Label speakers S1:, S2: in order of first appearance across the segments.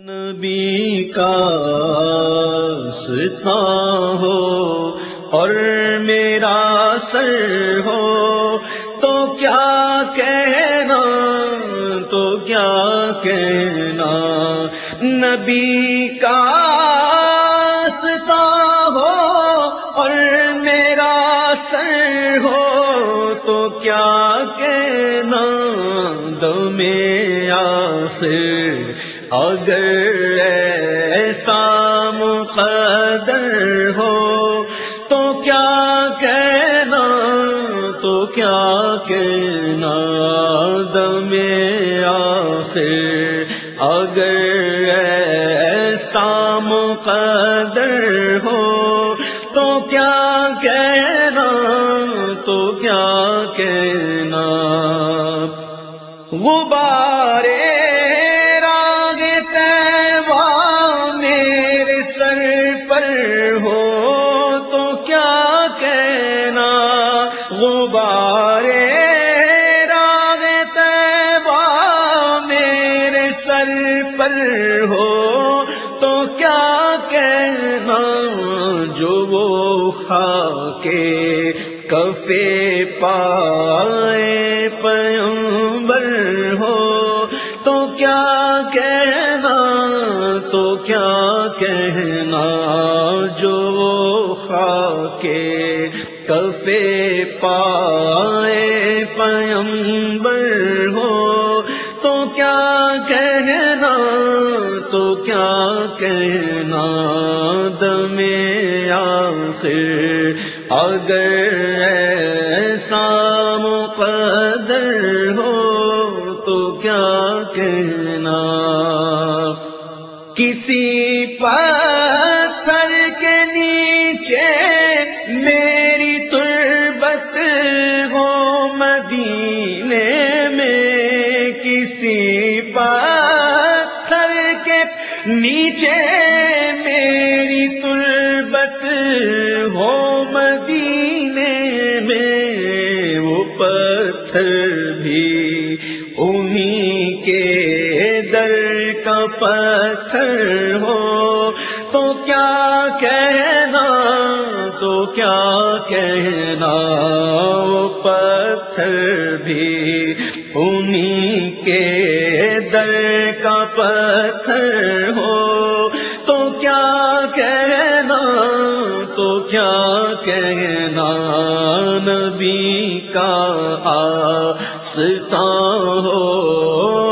S1: نبی کا ستا ہو اور میرا سر ہو تو کیا کہنا، تو کیا کہنا؟ نبی کا ستا ہو اور میرا سر ہو تو کیا کہنا؟ دو میں آخر اگر ایسا مقدر ہو تو کیا کہنا؟ تو کیا کہنا؟ دم آخر۔ اگر ایسا مقدر ہو تو کیا کہنا؟ تو کیا کہنا؟ غبارے پر ہو تو کیا کہنا جو وہ کھا کفے پائے پیمبر ہو تو کیا کہنا تو کیا کہنا جو خا کے کفے پائے پیمبر تو کیا کہنا دم آخر؟ اگر ایسا مقدر ہو تو کیا کہنا؟ کسی پتھر کے نیچے میری تربت ہو مدینے مدینے میں وہ پتھر بھی انہیں کے در کا پتھر ہو۔ تو کیا کہنا، تو کیا کہنا، وہ پتھر بھی انہیں کے در کا کیا کہنا نبی کا آستا ہو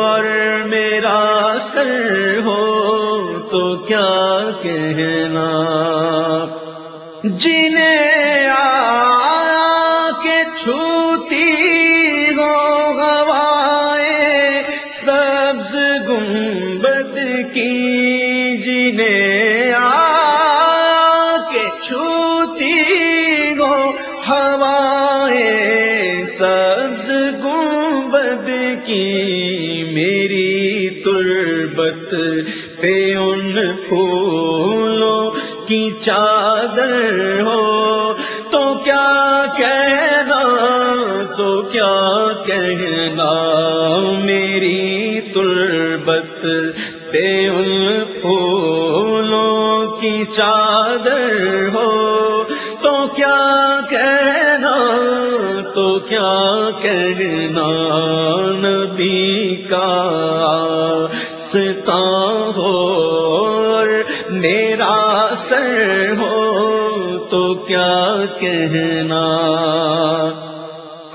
S1: اور میرا سر ہو تو کیا کہنا؟ جنہیں آ کے چھوتی ہو ہوائے سبز گنبد کی، جنہیں آ پہ ان پھولوں کی چادر ہو۔ تو کیا کہنا، تو کیا کہنا میری تربت پہ ان پھولوں کی چادر ہو۔ تو کیا کہنا، تو کیا کہنا نبی کا ستا ہو میرا سر ہو تو کیا کہنا؟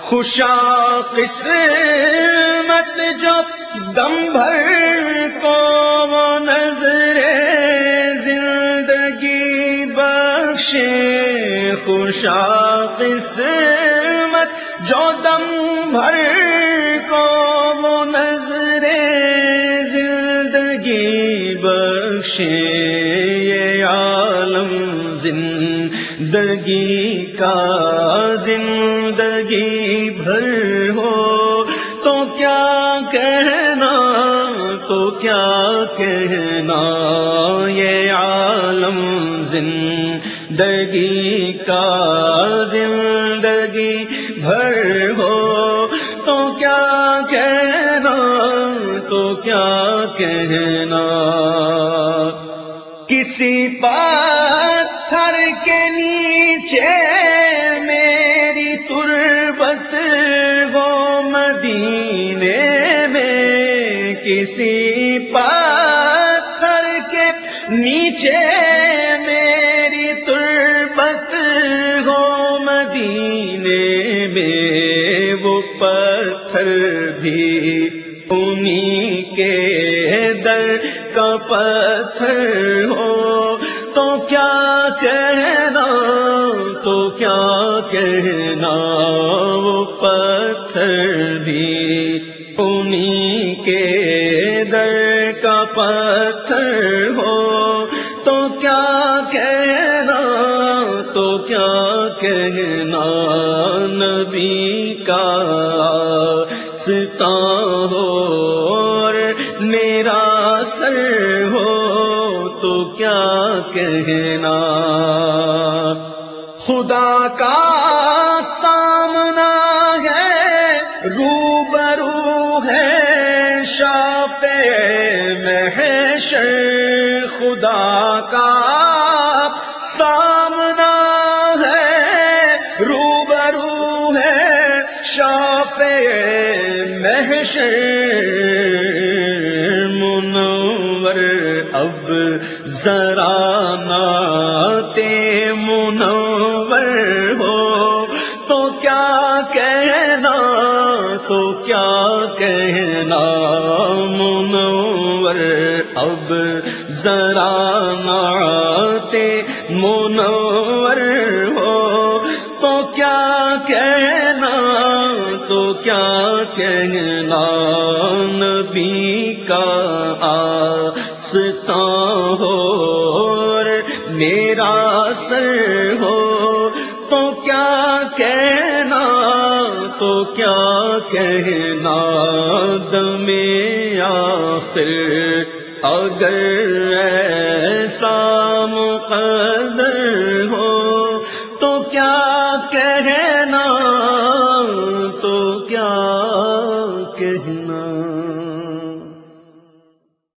S1: خوشا قسمت جو دم بھر کو وہ نظر زندگی بخشے۔ خوشا قسمت جو دم بھر زندگی بخشے زندگی کا، زندگی بھر ہو۔ تو کیا کہنا، تو کیا کہنا یہ عالم زندگی کا، زندگی بھر ہو۔ تو کیا کہنا تو کیا کہنا؟ کسی پتھر کے نیچے میری تربت، وہ مدینے میں کسی پتھر کے نیچے میری تربت ہو مدینے میں وہ پتھر کہنا وہ پتھر بھی انہیں کے در کا پتھر ہو۔ تو کیا کہنا، تو کیا کہنا نبی کا ستا ہو اور میرا سر ہو۔ تو کیا کہنا خدا کا سامنا ہے، روبرو ہے شاپ محشر، خدا کا سامنا ہے، روبرو ہے شاپ محشر۔ منور اب ذرا ناتے منور۔ تو کیا کہنا منور؟ اب ذرا ناتے منور ہو۔ تو کیا کہنا؟ تو کیا کہنا؟ نبی کا آستا ہو اور میرا سر ہو۔ تو کیا کہنا؟ تو کیا کہنا دم آخر اگر ایسا مقدر